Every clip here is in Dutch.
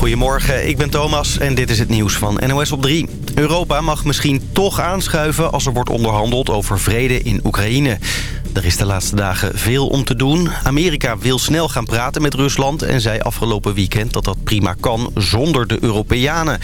Goedemorgen, ik ben Thomas en dit is het nieuws van NOS op 3. Europa mag misschien toch aanschuiven als er wordt onderhandeld over vrede in Oekraïne. Er is de laatste dagen veel om te doen. Amerika wil snel gaan praten met Rusland en zei afgelopen weekend dat dat prima kan zonder de Europeanen.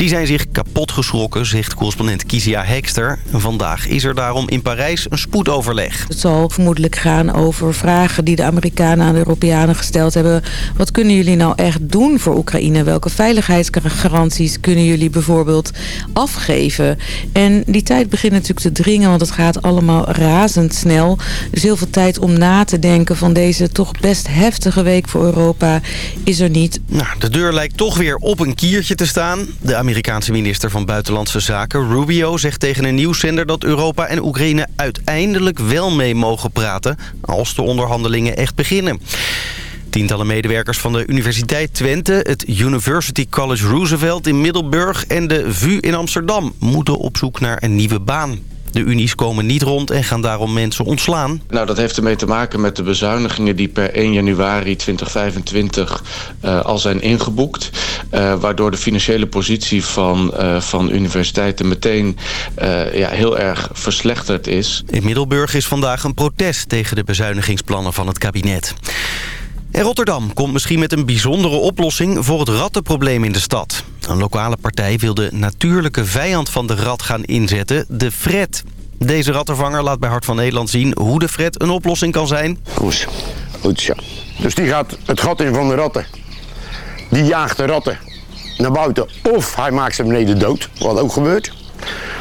Die zijn zich kapot geschrokken, zegt correspondent Kizia Hekster. Vandaag is er daarom in Parijs een spoedoverleg. Het zal vermoedelijk gaan over vragen die de Amerikanen aan de Europeanen gesteld hebben. Wat kunnen jullie nou echt doen voor Oekraïne? Welke veiligheidsgaranties kunnen jullie bijvoorbeeld afgeven? En die tijd begint natuurlijk te dringen, want het gaat allemaal razendsnel. Dus heel veel tijd om na te denken van deze toch best heftige week voor Europa is er niet. Nou, de deur lijkt toch weer op een kiertje te staan. De Amerikaanse minister van Buitenlandse Zaken, Rubio, zegt tegen een nieuwszender dat Europa en Oekraïne uiteindelijk wel mee mogen praten als de onderhandelingen echt beginnen. Tientallen medewerkers van de Universiteit Twente, het University College Roosevelt in Middelburg en de VU in Amsterdam moeten op zoek naar een nieuwe baan. De unies komen niet rond en gaan daarom mensen ontslaan. Nou, dat heeft ermee te maken met de bezuinigingen die per 1 januari 2025 uh, al zijn ingeboekt. Uh, waardoor de financiële positie van, uh, van universiteiten meteen ja, heel erg verslechterd is. In Middelburg is vandaag een protest tegen de bezuinigingsplannen van het kabinet. En Rotterdam komt misschien met een bijzondere oplossing voor het rattenprobleem in de stad. Een lokale partij wil de natuurlijke vijand van de rat gaan inzetten, de fret. Deze rattenvanger laat bij Hart van Nederland zien hoe de fret een oplossing kan zijn. Goed, goed zo. Dus die gaat het gat in van de ratten. Die jaagt de ratten naar buiten of hij maakt ze beneden dood, wat ook gebeurt.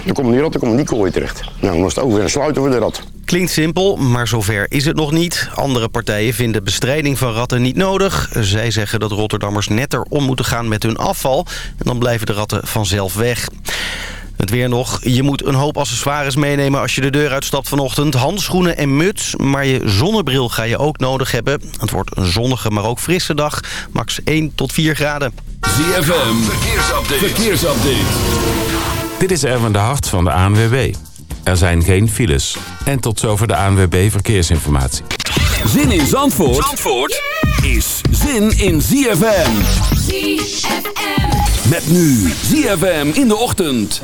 Dan komen die ratten komen die kooi terecht. Nou, dan is het ook weer een sluiten voor de rat. Klinkt simpel, maar zover is het nog niet. Andere partijen vinden bestrijding van ratten niet nodig. Zij zeggen dat Rotterdammers netter om moeten gaan met hun afval. En dan blijven de ratten vanzelf weg. Het weer nog. Je moet een hoop accessoires meenemen als je de deur uitstapt vanochtend. Handschoenen en muts, maar je zonnebril ga je ook nodig hebben. Het wordt een zonnige, maar ook frisse dag. Max 1 tot 4 graden. ZFM, verkeersupdate. verkeersupdate. Dit is Erwin de Hart van de ANWB. Er zijn geen files. En tot zover de ANWB Verkeersinformatie. Zin in Zandvoort, Zandvoort is zin in ZFM. ZFM. Met nu ZFM in de ochtend.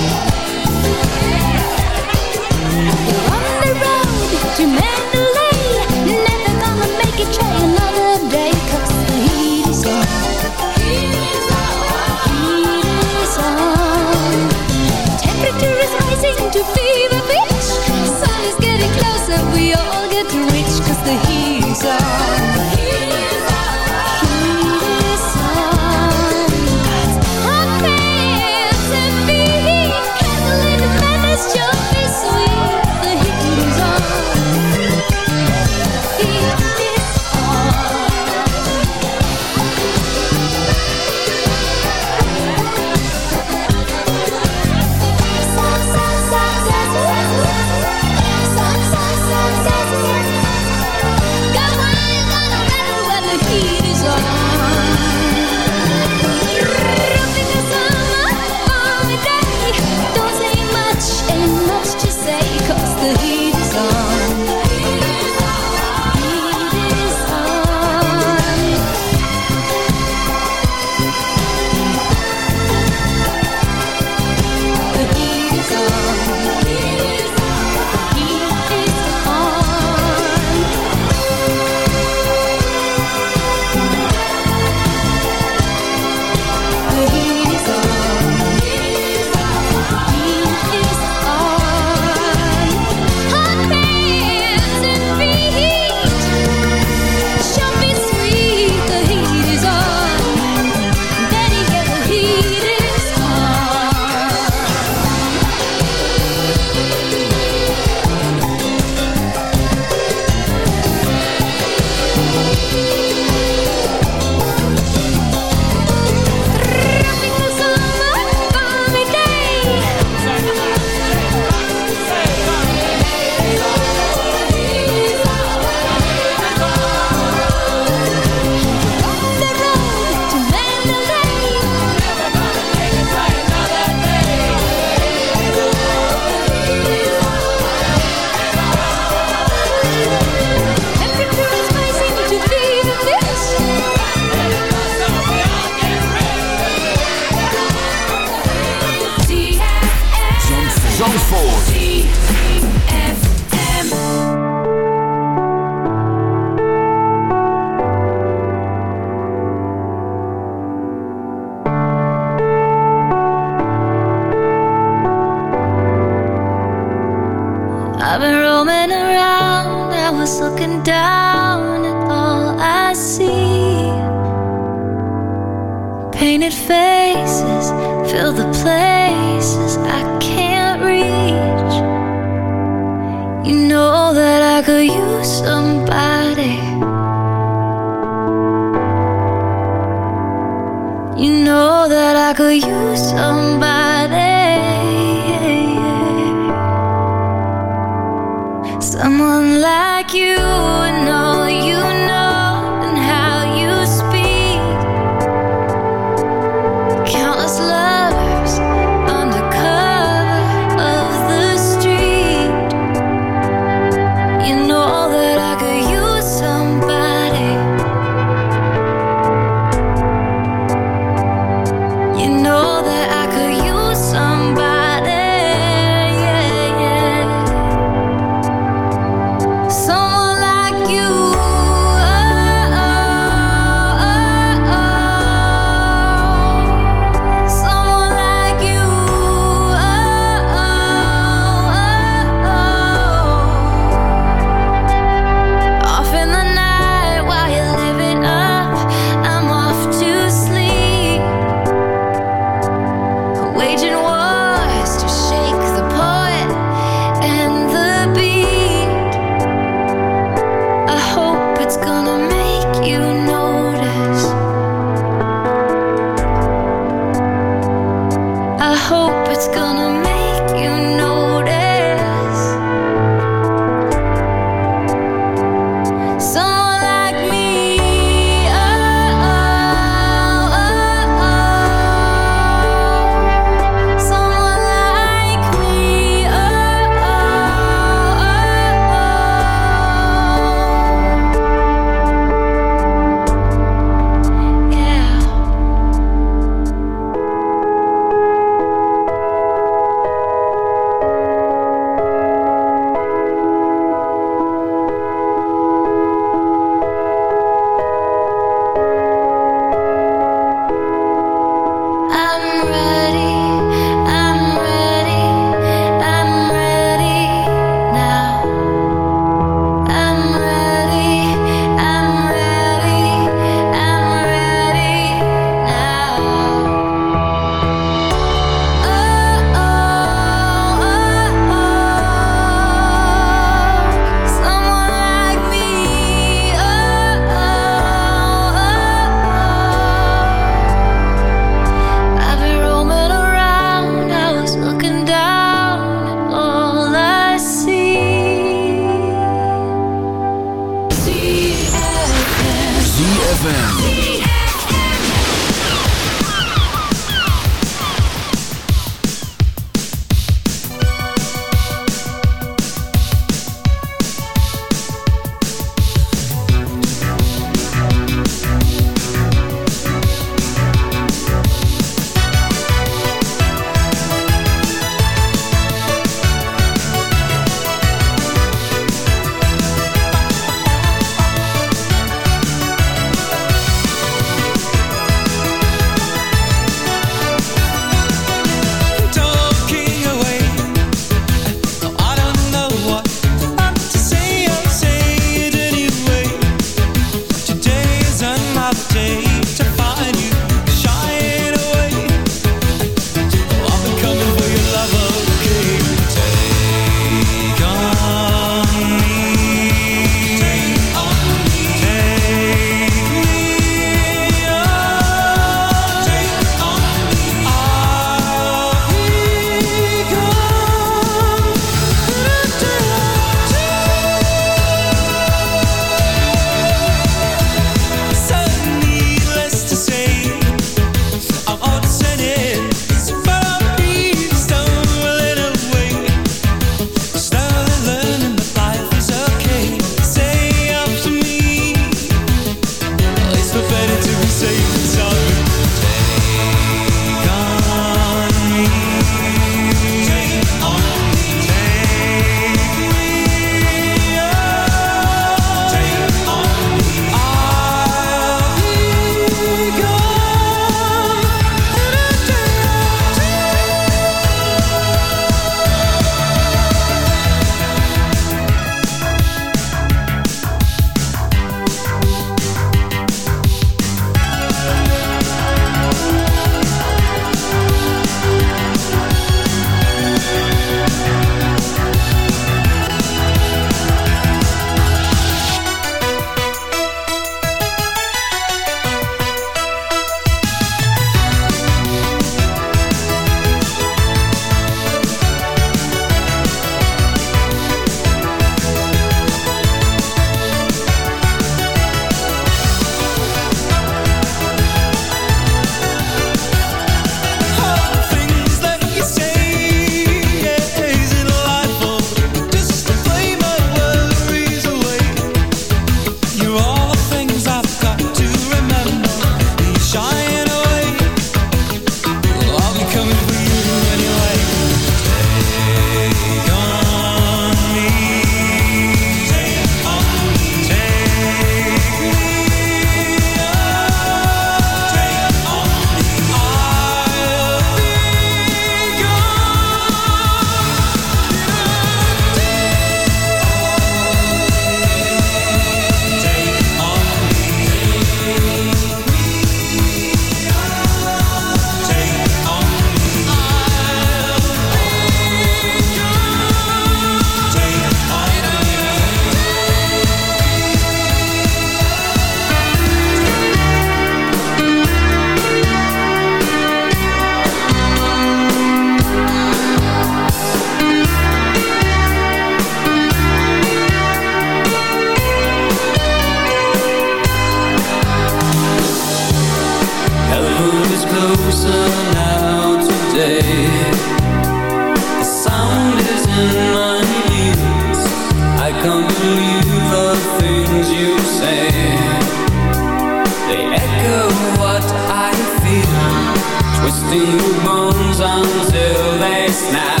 steel bones until they snap.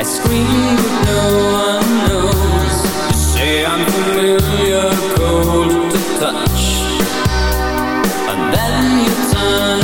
I scream but no one knows. You say I'm familiar, cold to touch. And then you turn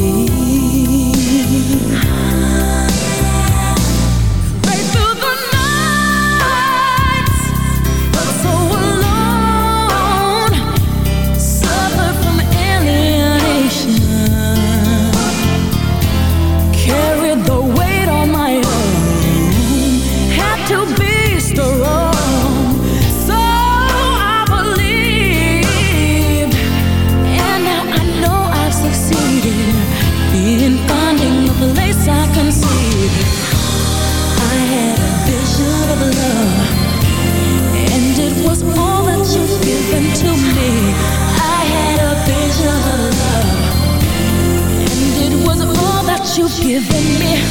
giving me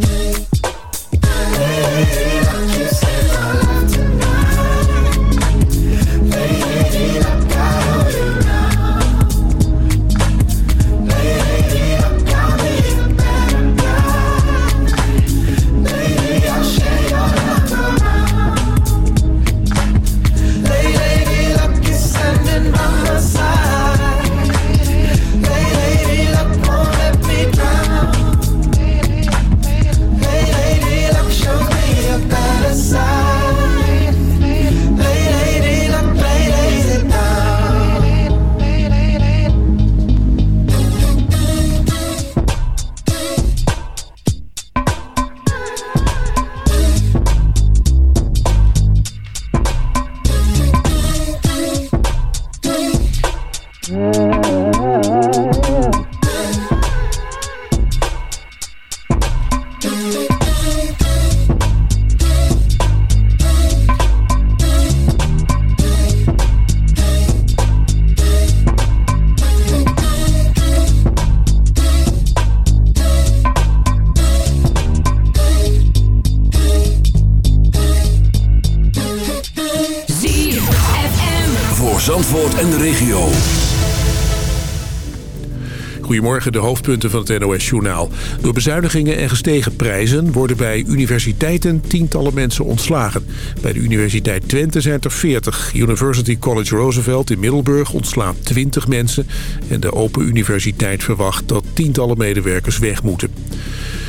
Goedemorgen, de hoofdpunten van het NOS-journaal. Door bezuinigingen en gestegen prijzen worden bij universiteiten tientallen mensen ontslagen. Bij de Universiteit Twente zijn er 40. University College Roosevelt in Middelburg ontslaat 20 mensen. En de Open Universiteit verwacht dat tientallen medewerkers weg moeten.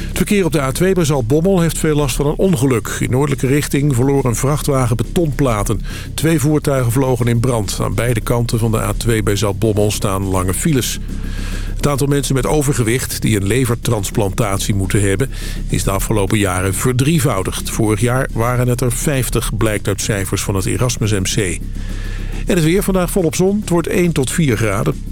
Het verkeer op de A2 bij Zaltbommel heeft veel last van een ongeluk. In noordelijke richting verloor een vrachtwagen betonplaten. Twee voertuigen vlogen in brand. Aan beide kanten van de A2 bij Zaltbommel staan lange files. Het aantal mensen met overgewicht die een levertransplantatie moeten hebben... is de afgelopen jaren verdrievoudigd. Vorig jaar waren het er 50, blijkt uit cijfers van het Erasmus MC. En het weer vandaag volop zon. Het wordt 1 tot 4 graden.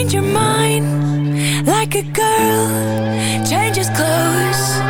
change your mind. Like a girl changes clothes.